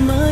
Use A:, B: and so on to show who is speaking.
A: my